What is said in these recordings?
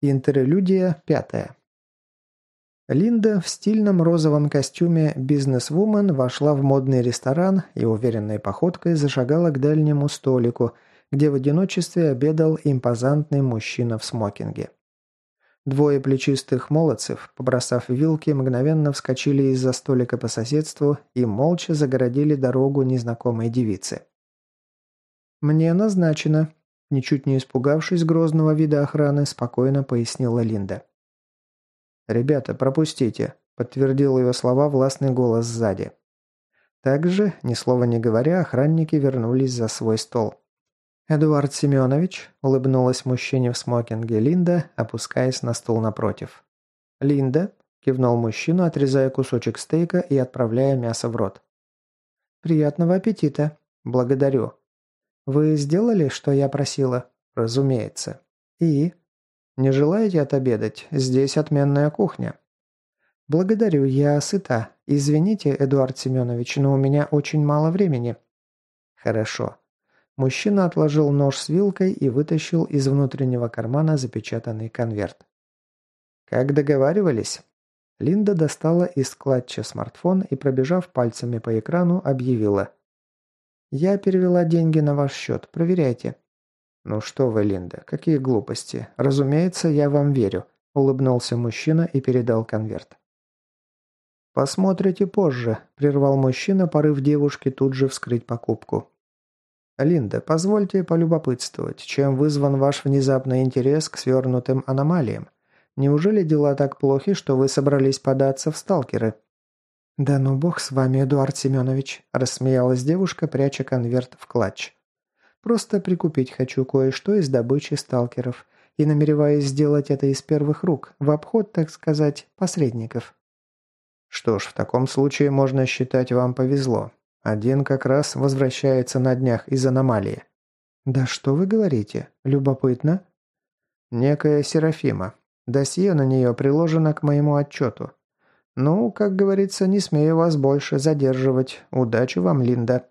Интерлюдия пятая. Линда в стильном розовом костюме бизнес-вумен вошла в модный ресторан и уверенной походкой зашагала к дальнему столику, где в одиночестве обедал импозантный мужчина в смокинге. Двое плечистых молодцев, побросав вилки, мгновенно вскочили из-за столика по соседству и молча загородили дорогу незнакомой девице. «Мне назначено», – ничуть не испугавшись грозного вида охраны, спокойно пояснила Линда. «Ребята, пропустите», – подтвердил ее слова властный голос сзади. Также, ни слова не говоря, охранники вернулись за свой стол. «Эдуард Семенович», – улыбнулась мужчине в смокинге Линда, опускаясь на стул напротив. «Линда», – кивнул мужчину, отрезая кусочек стейка и отправляя мясо в рот. «Приятного аппетита. Благодарю». «Вы сделали, что я просила?» «Разумеется». «И?» «Не желаете отобедать? Здесь отменная кухня». «Благодарю, я сыта. Извините, Эдуард Семенович, но у меня очень мало времени». «Хорошо. Мужчина отложил нож с вилкой и вытащил из внутреннего кармана запечатанный конверт. «Как договаривались?» Линда достала из складча смартфон и, пробежав пальцами по экрану, объявила. «Я перевела деньги на ваш счет. Проверяйте». «Ну что вы, Линда, какие глупости. Разумеется, я вам верю», – улыбнулся мужчина и передал конверт. «Посмотрите позже», – прервал мужчина, порыв девушки тут же вскрыть покупку. «Линда, позвольте полюбопытствовать, чем вызван ваш внезапный интерес к свернутым аномалиям? Неужели дела так плохи, что вы собрались податься в сталкеры?» «Да ну бог с вами, Эдуард Семенович», – рассмеялась девушка, пряча конверт в клатч. «Просто прикупить хочу кое-что из добычи сталкеров и намереваюсь сделать это из первых рук, в обход, так сказать, посредников». «Что ж, в таком случае можно считать, вам повезло. Один как раз возвращается на днях из аномалии. «Да что вы говорите? Любопытно?» «Некая Серафима. Досье на нее приложено к моему отчету. Ну, как говорится, не смею вас больше задерживать. Удачи вам, Линда».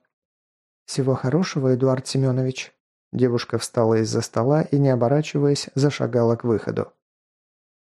«Всего хорошего, Эдуард Семенович». Девушка встала из-за стола и, не оборачиваясь, зашагала к выходу.